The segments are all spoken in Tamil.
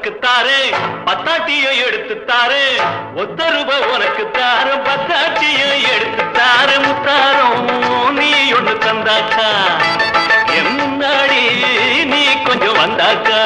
உனக்கு தாரே பத்தாட்டியை எடுத்து தாரே ஒத்த ரூபாய் உனக்கு தாரு பத்தாட்டியை எடுத்து தாரு முத்தாரம் நீ ஒண்ணு தந்தாக்கா. என் நீ கொஞ்சம் வந்தாக்கா.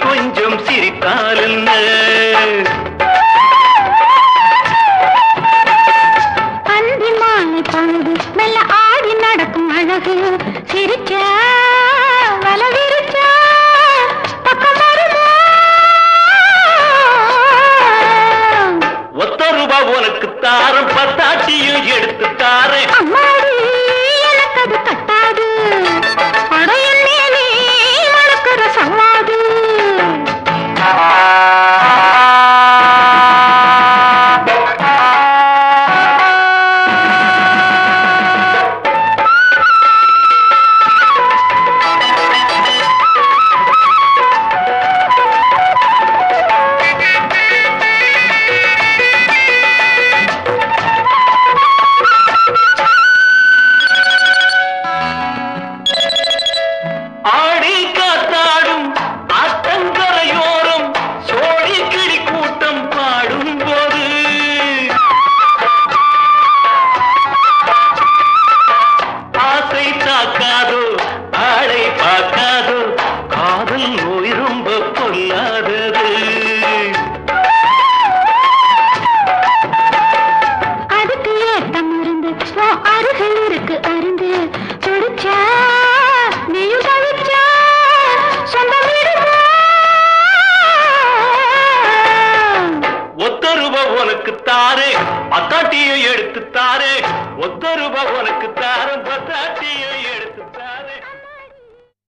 கொஞ்சம் சிரித்தால் என்ன? அந்தி மாலை பொழுது மெல்ல ஆடி நடக்கும் அழகு. சிரிச்சா வல விரிச்சா பக்கம் வருமா? ஒத்த ரூபா உனக்கு தாரம் பத்தாட்டியும் எடுத்து தாரேன் எடுத்து தாரே ஒத்த ரூபா உனக்கு தாரம் பத்தாட்டி.